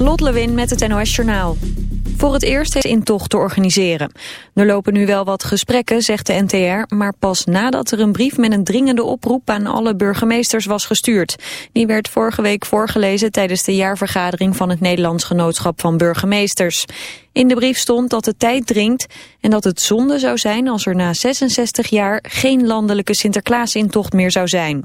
Lot Lewin met het NOS Journaal. Voor het eerst is intocht te organiseren. Er lopen nu wel wat gesprekken, zegt de NTR, maar pas nadat er een brief met een dringende oproep aan alle burgemeesters was gestuurd. Die werd vorige week voorgelezen tijdens de jaarvergadering van het Nederlands Genootschap van Burgemeesters. In de brief stond dat de tijd dringt en dat het zonde zou zijn als er na 66 jaar geen landelijke Sinterklaasintocht meer zou zijn.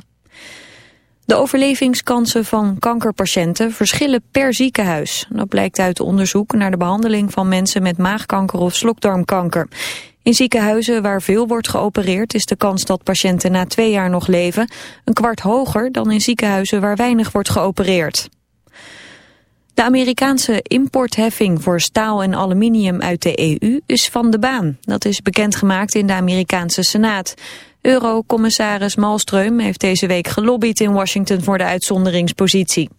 De overlevingskansen van kankerpatiënten verschillen per ziekenhuis. Dat blijkt uit onderzoek naar de behandeling van mensen met maagkanker of slokdarmkanker. In ziekenhuizen waar veel wordt geopereerd is de kans dat patiënten na twee jaar nog leven een kwart hoger dan in ziekenhuizen waar weinig wordt geopereerd. De Amerikaanse importheffing voor staal en aluminium uit de EU is van de baan. Dat is bekendgemaakt in de Amerikaanse Senaat. Eurocommissaris Malmström heeft deze week gelobbyd in Washington voor de uitzonderingspositie.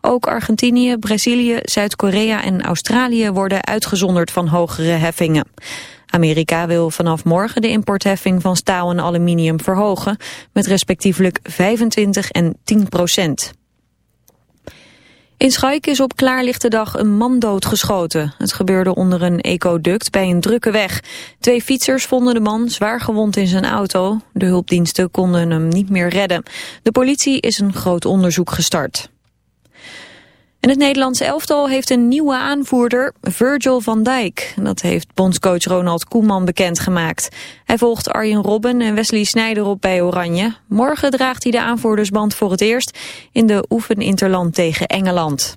Ook Argentinië, Brazilië, Zuid-Korea en Australië worden uitgezonderd van hogere heffingen. Amerika wil vanaf morgen de importheffing van staal en aluminium verhogen met respectievelijk 25 en 10 procent. In Schaik is op klaarlichte dag een man doodgeschoten. Het gebeurde onder een ecoduct bij een drukke weg. Twee fietsers vonden de man zwaar gewond in zijn auto. De hulpdiensten konden hem niet meer redden. De politie is een groot onderzoek gestart. En het Nederlandse elftal heeft een nieuwe aanvoerder, Virgil van Dijk. Dat heeft bondscoach Ronald Koeman bekendgemaakt. Hij volgt Arjen Robben en Wesley Sneijder op bij Oranje. Morgen draagt hij de aanvoerdersband voor het eerst in de oefeninterland tegen Engeland.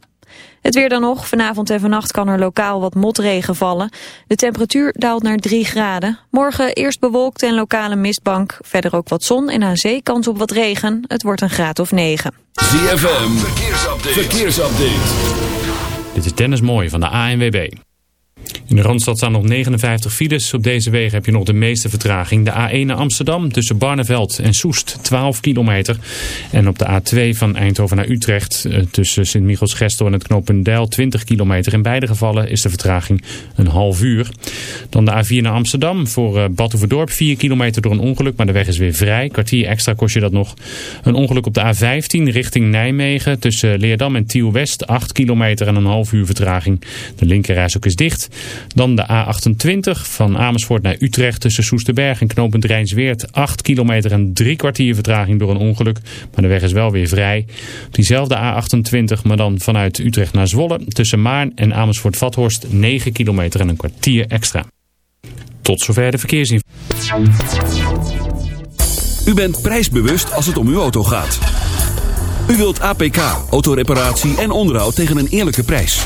Het weer dan nog. Vanavond en vannacht kan er lokaal wat motregen vallen. De temperatuur daalt naar 3 graden. Morgen eerst bewolkt en lokale mistbank. Verder ook wat zon en aan zee kans op wat regen. Het wordt een graad of 9. ZFM. Verkeersupdate. Verkeersupdate. Dit is Dennis Mooij van de ANWB. In de Randstad staan nog 59 files. Op deze wegen heb je nog de meeste vertraging. De A1 naar Amsterdam tussen Barneveld en Soest 12 kilometer. En op de A2 van Eindhoven naar Utrecht eh, tussen Sint-Michels-Gestel en het knooppunt Deil 20 kilometer. In beide gevallen is de vertraging een half uur. Dan de A4 naar Amsterdam voor uh, Badhoevedorp 4 kilometer door een ongeluk. Maar de weg is weer vrij. Kwartier extra kost je dat nog. Een ongeluk op de A15 richting Nijmegen tussen Leerdam en Tiel-West 8 kilometer en een half uur vertraging. De linkerreis ook is dicht. Dan de A28 van Amersfoort naar Utrecht tussen Soesterberg en knooppunt Rijnsweert. 8 kilometer en drie kwartier vertraging door een ongeluk. Maar de weg is wel weer vrij. Diezelfde A28, maar dan vanuit Utrecht naar Zwolle. Tussen Maarn en Amersfoort-Vathorst 9 kilometer en een kwartier extra. Tot zover de verkeersinformatie. U bent prijsbewust als het om uw auto gaat. U wilt APK, autoreparatie en onderhoud tegen een eerlijke prijs.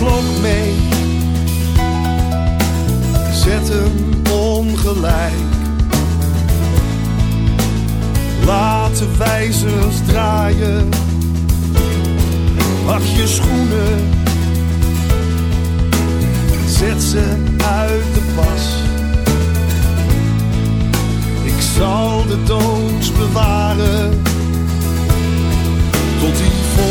klok mee. Zet hem ongelijk. Laat de wijzers draaien. Pak je schoenen. Zet ze uit de pas. Ik zal de doods bewaren. Tot die vol.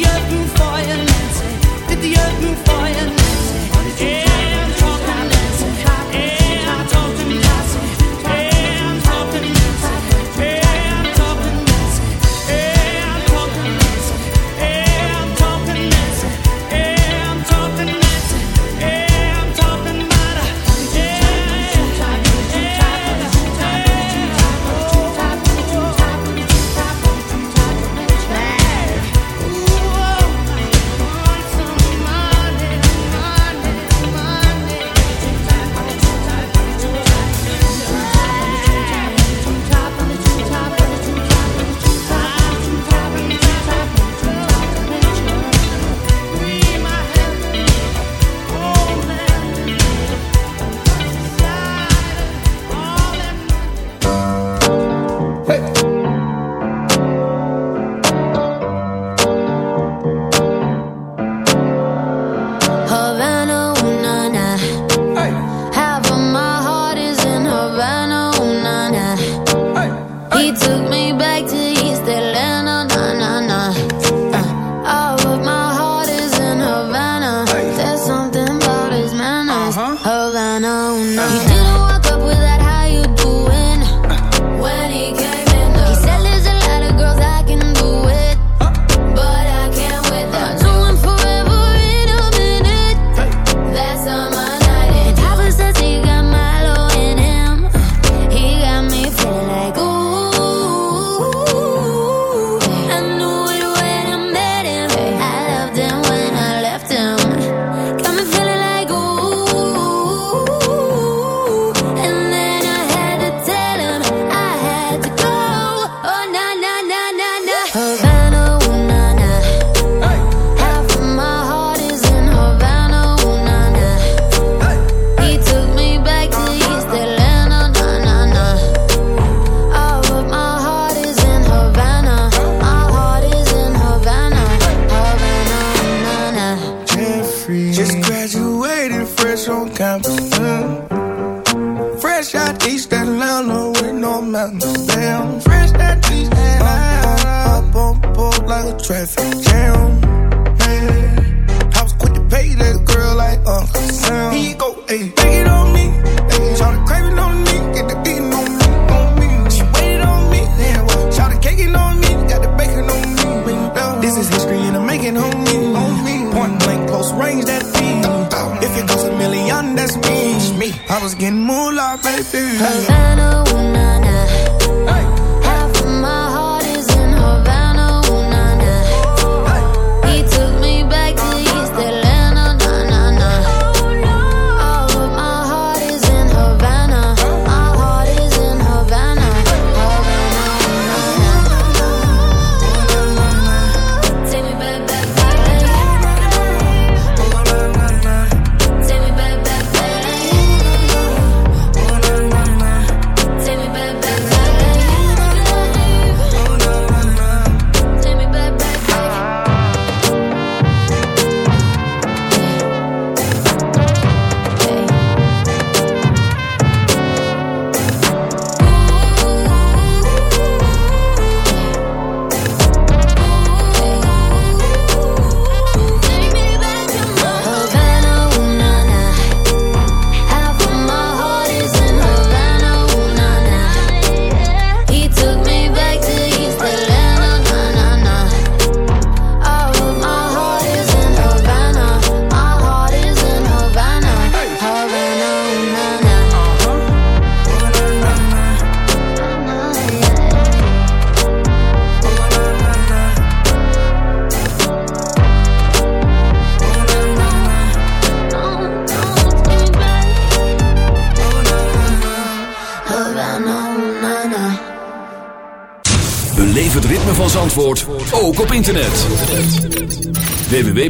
the open fire, Nancy. Did the open fire,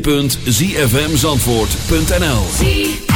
www.zfmzandvoort.nl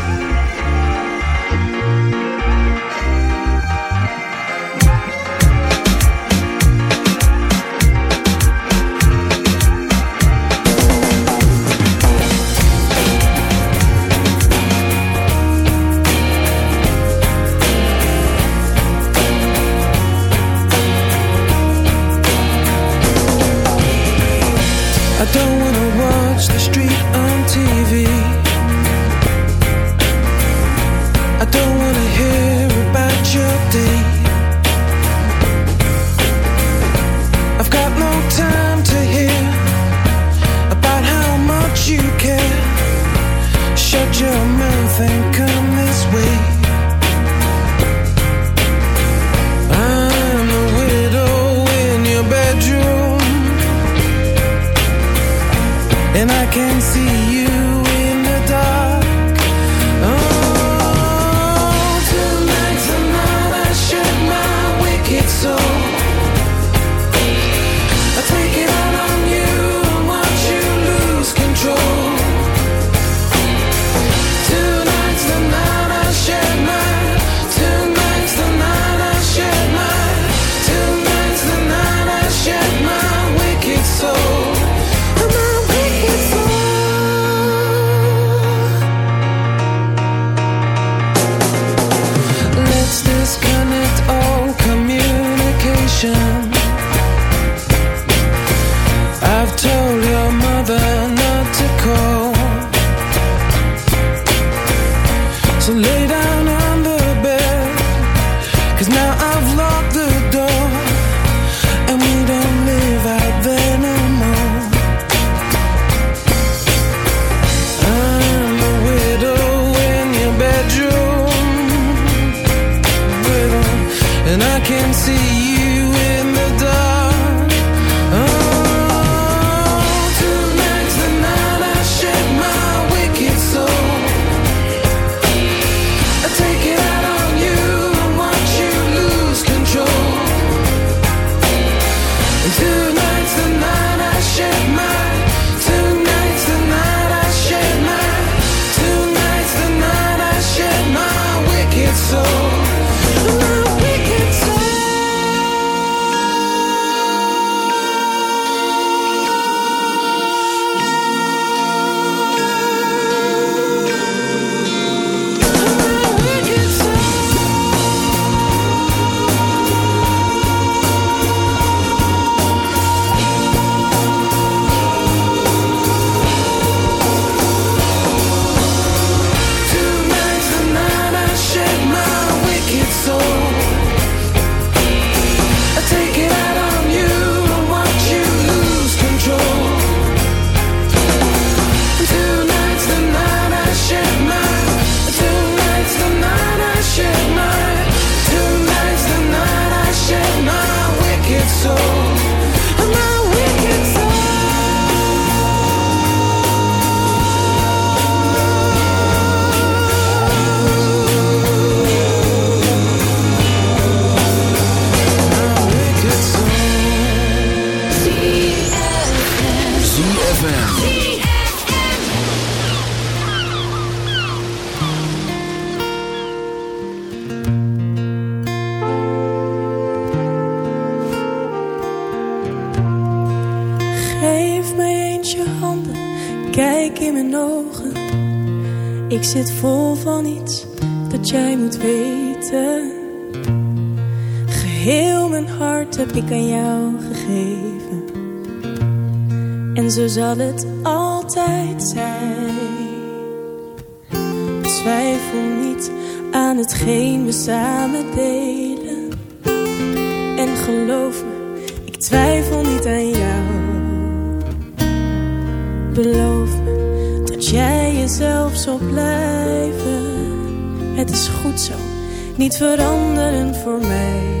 And I can see you niet veranderen voor mij.